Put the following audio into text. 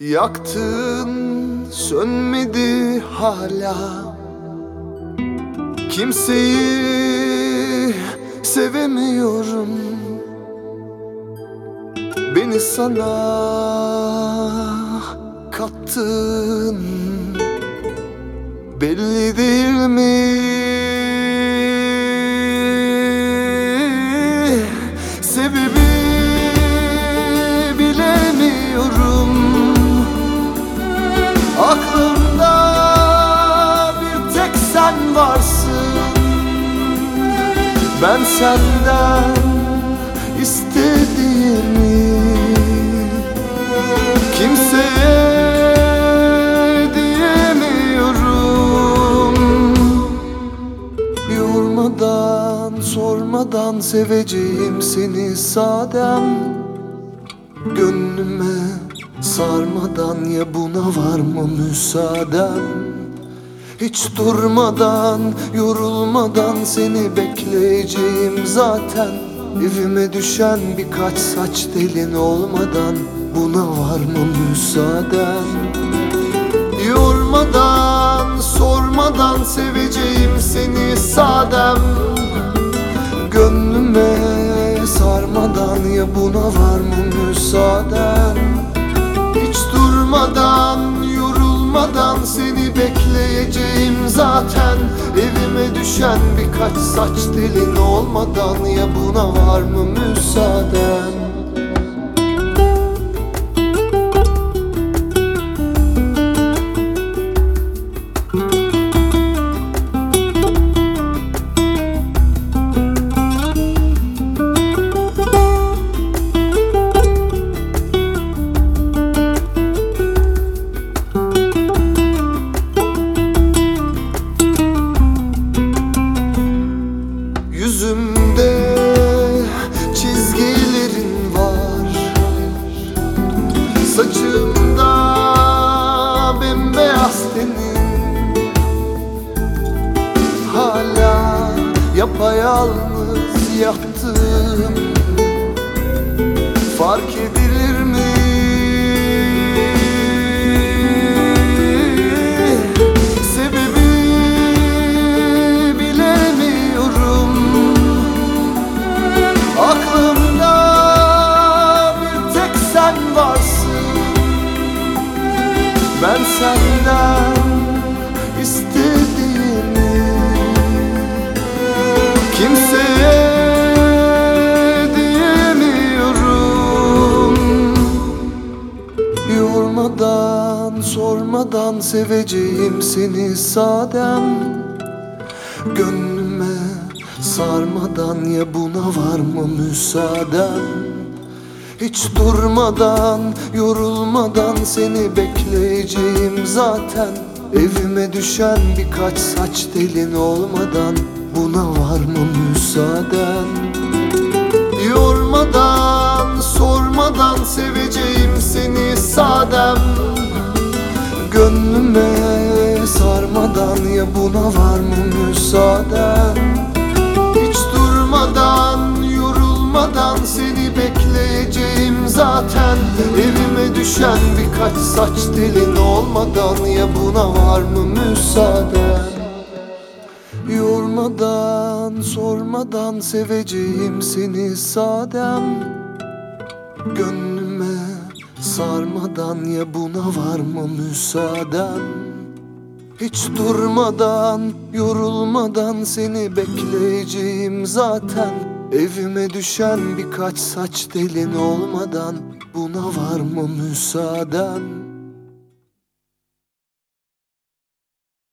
Yaktın sönmedi hala. Kimseyi sevemiyorum. Beni sana kattın. Belli değil mi? Sebebi Ben senden istediğimi Kimseye diyemiyorum. Yormadan sormadan seveceğim seni sadem. Gönlüme sarmadan ya buna var mı müsaaden Hiç durmadan yorulmadan seni bekleyeceğim zaten. Evime düşen birkaç saç telin olmadan buna var mı müsaaden? Yormadan sormadan seveceğim seni sadem. Gönlüme sarmadan ya buna var mı müsaaden zaten Evime düşen birkaç saç telin olmadan ya buna var mı müsaaden yapayalnız yattım Fark edilir Yormadan sormadan seveceğim seni sadem. Gönlüme sarmadan ya buna var mı müsaaden Hiç durmadan yorulmadan seni bekleyeceğim zaten. Evime düşen birkaç saç telin olmadan buna var mı ya buna var mı müsaaden Hiç durmadan yorulmadan seni bekleyeceğim zaten. Evime düşen birkaç saç telin olmadan ya buna var mı müsaaden Yormadan sormadan seveceğim seni sadem. Gönlüme sarmadan ya buna var mı müsaaden Hiç durmadan yorulmadan seni bekleyeceğim zaten. Evime düşen birkaç saç telin olmadan buna var mı müsaaden